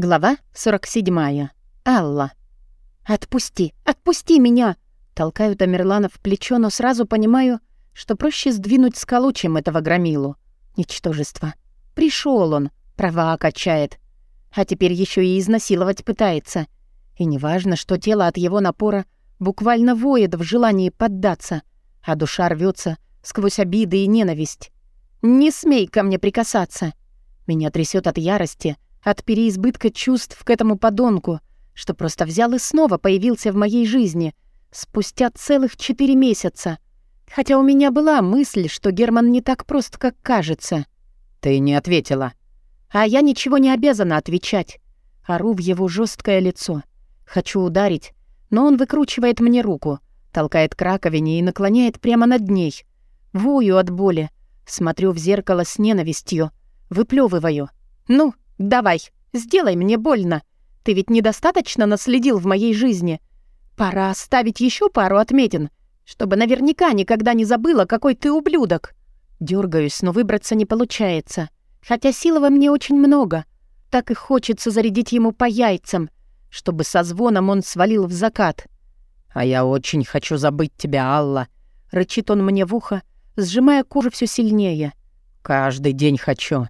Глава 47. Алла. «Отпусти! Отпусти меня!» Толкаю Тамерлана в плечо, но сразу понимаю, что проще сдвинуть скалу, чем этого громилу. Ничтожество. Пришел он, права качает. А теперь еще и изнасиловать пытается. И неважно, что тело от его напора буквально воет в желании поддаться, а душа рвется сквозь обиды и ненависть. «Не смей ко мне прикасаться!» Меня трясет от ярости — от переизбытка чувств к этому подонку, что просто взял и снова появился в моей жизни спустя целых четыре месяца. Хотя у меня была мысль, что Герман не так прост, как кажется. «Ты не ответила». А я ничего не обязана отвечать. Ору в его жесткое лицо. Хочу ударить, но он выкручивает мне руку, толкает к раковине и наклоняет прямо над ней. Вою от боли, смотрю в зеркало с ненавистью, выплевываю. «Ну, «Давай, сделай мне больно. Ты ведь недостаточно наследил в моей жизни. Пора оставить еще пару отметин, чтобы наверняка никогда не забыла, какой ты ублюдок». Дергаюсь, но выбраться не получается. Хотя силы во мне очень много. Так и хочется зарядить ему по яйцам, чтобы со звоном он свалил в закат. «А я очень хочу забыть тебя, Алла», — рычит он мне в ухо, сжимая кожу все сильнее. «Каждый день хочу.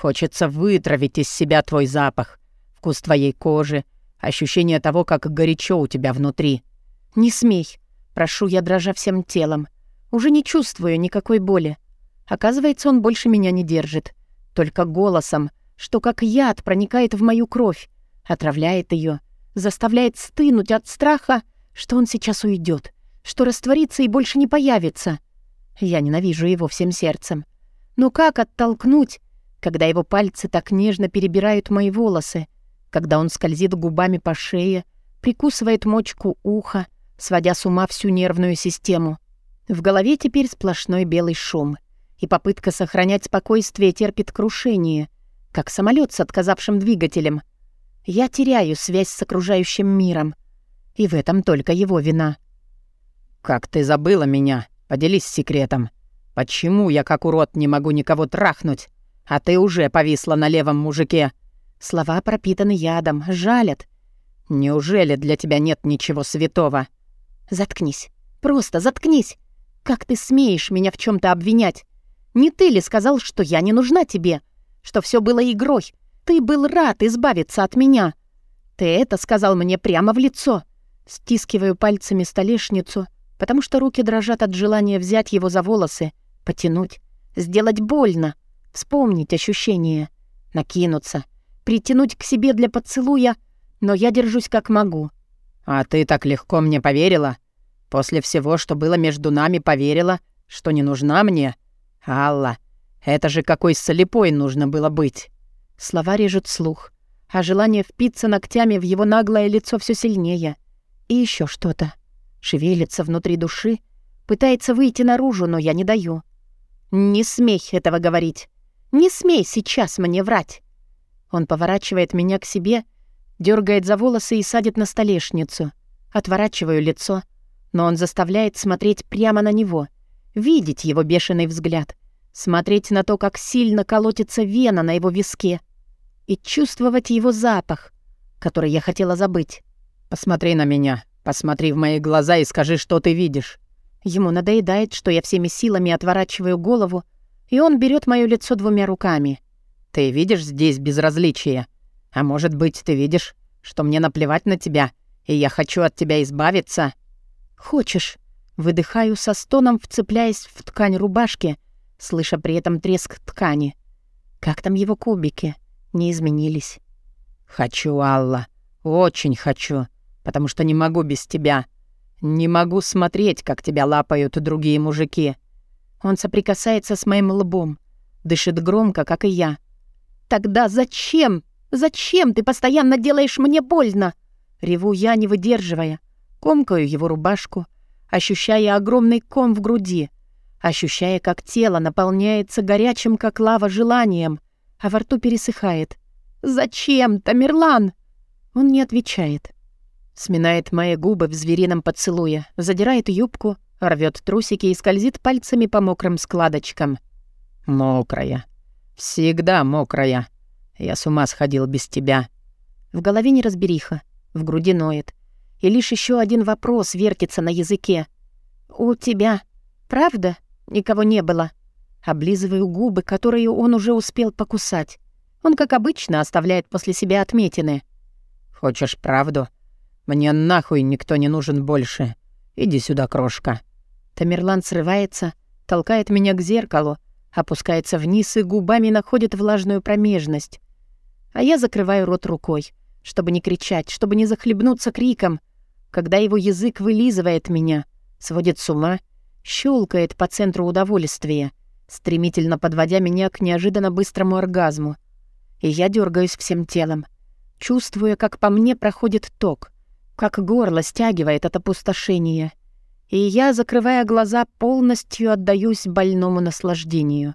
Хочется вытравить из себя твой запах, вкус твоей кожи, ощущение того, как горячо у тебя внутри. Не смей. Прошу я, дрожа всем телом. Уже не чувствую никакой боли. Оказывается, он больше меня не держит. Только голосом, что как яд проникает в мою кровь, отравляет ее, заставляет стынуть от страха, что он сейчас уйдет, что растворится и больше не появится. Я ненавижу его всем сердцем. Но как оттолкнуть когда его пальцы так нежно перебирают мои волосы, когда он скользит губами по шее, прикусывает мочку уха, сводя с ума всю нервную систему. В голове теперь сплошной белый шум, и попытка сохранять спокойствие терпит крушение, как самолет с отказавшим двигателем. Я теряю связь с окружающим миром, и в этом только его вина. «Как ты забыла меня? Поделись секретом. Почему я, как урод, не могу никого трахнуть?» А ты уже повисла на левом мужике». Слова пропитаны ядом, жалят. «Неужели для тебя нет ничего святого?» «Заткнись. Просто заткнись. Как ты смеешь меня в чем то обвинять? Не ты ли сказал, что я не нужна тебе? Что все было игрой? Ты был рад избавиться от меня. Ты это сказал мне прямо в лицо». Стискиваю пальцами столешницу, потому что руки дрожат от желания взять его за волосы, потянуть, сделать больно. Вспомнить ощущение, накинуться, притянуть к себе для поцелуя, но я держусь как могу. «А ты так легко мне поверила? После всего, что было между нами, поверила, что не нужна мне? Алла, это же какой слепой нужно было быть!» Слова режут слух, а желание впиться ногтями в его наглое лицо все сильнее. И еще что-то. Шевелится внутри души, пытается выйти наружу, но я не даю. «Не смей этого говорить. Не смей сейчас мне врать!» Он поворачивает меня к себе, дергает за волосы и садит на столешницу. Отворачиваю лицо, но он заставляет смотреть прямо на него, видеть его бешеный взгляд, смотреть на то, как сильно колотится вена на его виске и чувствовать его запах, который я хотела забыть. «Посмотри на меня, посмотри в мои глаза и скажи, что ты видишь». Ему надоедает, что я всеми силами отворачиваю голову, и он берет моё лицо двумя руками. «Ты видишь здесь безразличие? А может быть, ты видишь, что мне наплевать на тебя, и я хочу от тебя избавиться?» «Хочешь?» Выдыхаю со стоном, вцепляясь в ткань рубашки, слыша при этом треск ткани. Как там его кубики? Не изменились. «Хочу, Алла. Очень хочу. Потому что не могу без тебя. Не могу смотреть, как тебя лапают другие мужики. Он соприкасается с моим лбом, дышит громко, как и я. «Тогда зачем? Зачем ты постоянно делаешь мне больно?» Реву я, не выдерживая. Комкаю его рубашку, ощущая огромный ком в груди, ощущая, как тело наполняется горячим, как лава, желанием, а во рту пересыхает. «Зачем, Тамерлан?» Он не отвечает. Сминает мои губы в зверином поцелуе, задирает юбку — Рвет трусики и скользит пальцами по мокрым складочкам. «Мокрая. Всегда мокрая. Я с ума сходил без тебя. В голове неразбериха, в груди ноет. И лишь еще один вопрос вертится на языке. «У тебя, правда, никого не было?» Облизываю губы, которые он уже успел покусать. Он, как обычно, оставляет после себя отметины. «Хочешь правду? Мне нахуй никто не нужен больше. Иди сюда, крошка». Тамерлан срывается, толкает меня к зеркалу, опускается вниз и губами находит влажную промежность. А я закрываю рот рукой, чтобы не кричать, чтобы не захлебнуться криком, когда его язык вылизывает меня, сводит с ума, щелкает по центру удовольствия, стремительно подводя меня к неожиданно быстрому оргазму. И я дергаюсь всем телом, чувствуя, как по мне проходит ток, как горло стягивает от опустошения. И я, закрывая глаза, полностью отдаюсь больному наслаждению.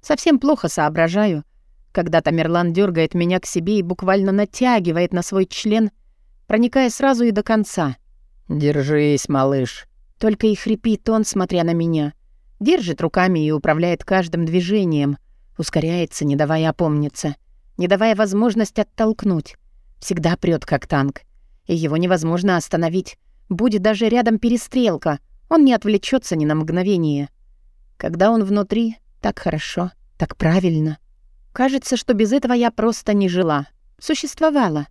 Совсем плохо соображаю, когда Тамерлан дергает меня к себе и буквально натягивает на свой член, проникая сразу и до конца. «Держись, малыш», — только и хрипит он, смотря на меня. Держит руками и управляет каждым движением, ускоряется, не давая опомниться, не давая возможность оттолкнуть. Всегда прёт, как танк. И его невозможно остановить. Будет даже рядом перестрелка, он не отвлечется ни на мгновение. Когда он внутри, так хорошо, так правильно. Кажется, что без этого я просто не жила. Существовала.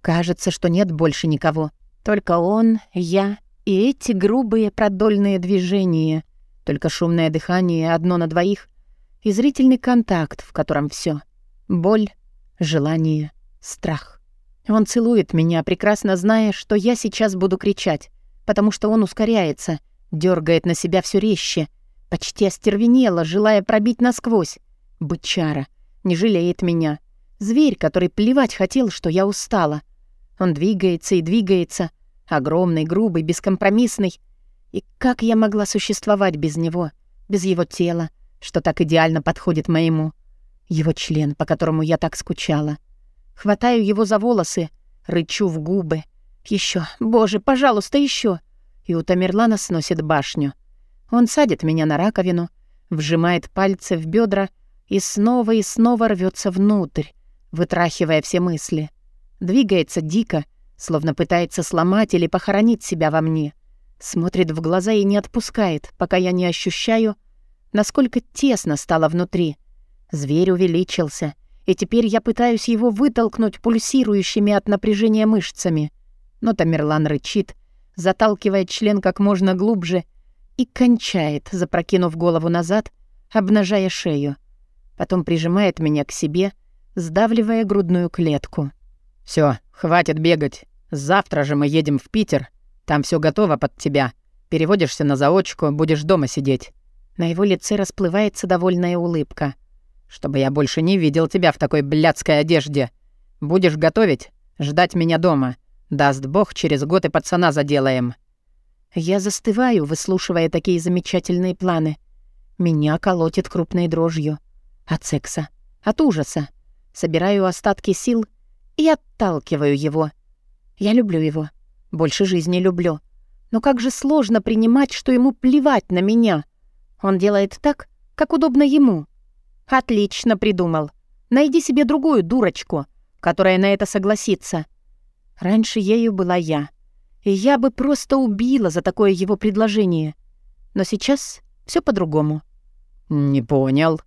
Кажется, что нет больше никого. Только он, я и эти грубые продольные движения. Только шумное дыхание одно на двоих и зрительный контакт, в котором все: Боль, желание, страх. Он целует меня, прекрасно зная, что я сейчас буду кричать, потому что он ускоряется, дергает на себя все резче, почти остервенело, желая пробить насквозь. Бычара — не жалеет меня. Зверь, который плевать хотел, что я устала. Он двигается и двигается, огромный, грубый, бескомпромиссный. И как я могла существовать без него, без его тела, что так идеально подходит моему? Его член, по которому я так скучала. Хватаю его за волосы, рычу в губы. Еще, боже, пожалуйста, еще. И у Тамерлана сносит башню. Он садит меня на раковину, вжимает пальцы в бедра и снова и снова рвется внутрь, вытрахивая все мысли. Двигается дико, словно пытается сломать или похоронить себя во мне. Смотрит в глаза и не отпускает, пока я не ощущаю, насколько тесно стало внутри. Зверь увеличился, и теперь я пытаюсь его вытолкнуть пульсирующими от напряжения мышцами. Но Тамерлан рычит, заталкивая член как можно глубже и кончает, запрокинув голову назад, обнажая шею — потом прижимает меня к себе, сдавливая грудную клетку. Все, хватит бегать. Завтра же мы едем в Питер. Там все готово под тебя. Переводишься на заочку, будешь дома сидеть». На его лице расплывается довольная улыбка. «Чтобы я больше не видел тебя в такой блядской одежде. Будешь готовить? Ждать меня дома. Даст бог, через год и пацана заделаем». Я застываю, выслушивая такие замечательные планы. Меня колотит крупной дрожью. От секса, от ужаса. Собираю остатки сил и отталкиваю его. Я люблю его. Больше жизни люблю. Но как же сложно принимать, что ему плевать на меня. Он делает так, как удобно ему. Отлично придумал. Найди себе другую дурочку, которая на это согласится. Раньше ею была я. И я бы просто убила за такое его предложение. Но сейчас все по-другому. «Не понял»,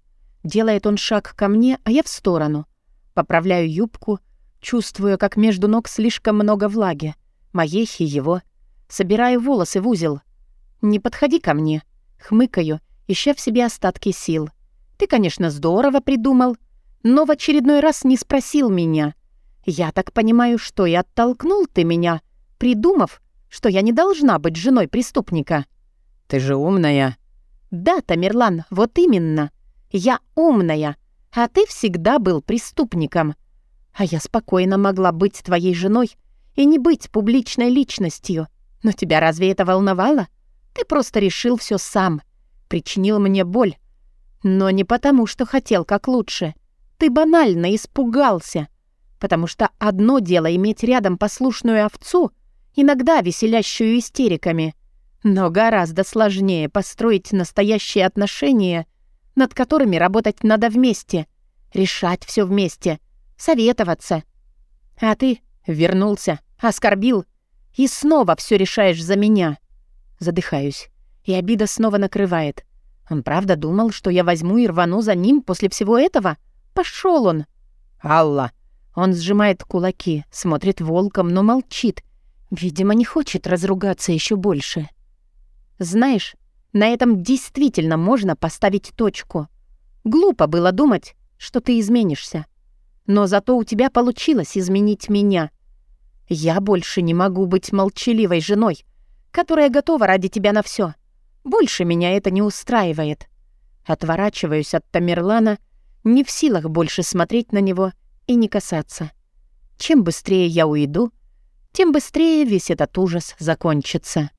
Делает он шаг ко мне, а я в сторону. Поправляю юбку, чувствуя, как между ног слишком много влаги. Моей и его. Собираю волосы в узел. «Не подходи ко мне». Хмыкаю, ища в себе остатки сил. «Ты, конечно, здорово придумал, но в очередной раз не спросил меня. Я так понимаю, что и оттолкнул ты меня, придумав, что я не должна быть женой преступника». «Ты же умная». «Да, Тамерлан, вот именно. Я умная, а ты всегда был преступником. А я спокойно могла быть твоей женой и не быть публичной личностью. Но тебя разве это волновало? Ты просто решил все сам. Причинил мне боль. Но не потому, что хотел как лучше. Ты банально испугался. Потому что одно дело иметь рядом послушную овцу, иногда веселящую истериками. Но гораздо сложнее построить настоящие отношения — над которыми работать надо вместе, решать все вместе, советоваться. А ты вернулся, оскорбил и снова все решаешь за меня. Задыхаюсь, и обида снова накрывает. Он правда думал, что я возьму и рвану за ним после всего этого? Пошел он. Алла. Он сжимает кулаки, смотрит волком, но молчит. Видимо, не хочет разругаться еще больше. Знаешь, на этом действительно можно поставить точку. Глупо было думать, что ты изменишься. Но зато у тебя получилось изменить меня. Я больше не могу быть молчаливой женой, которая готова ради тебя на все. Больше меня это не устраивает. Отворачиваюсь от Тамерлана, не в силах больше смотреть на него и не касаться. Чем быстрее я уйду, тем быстрее весь этот ужас закончится.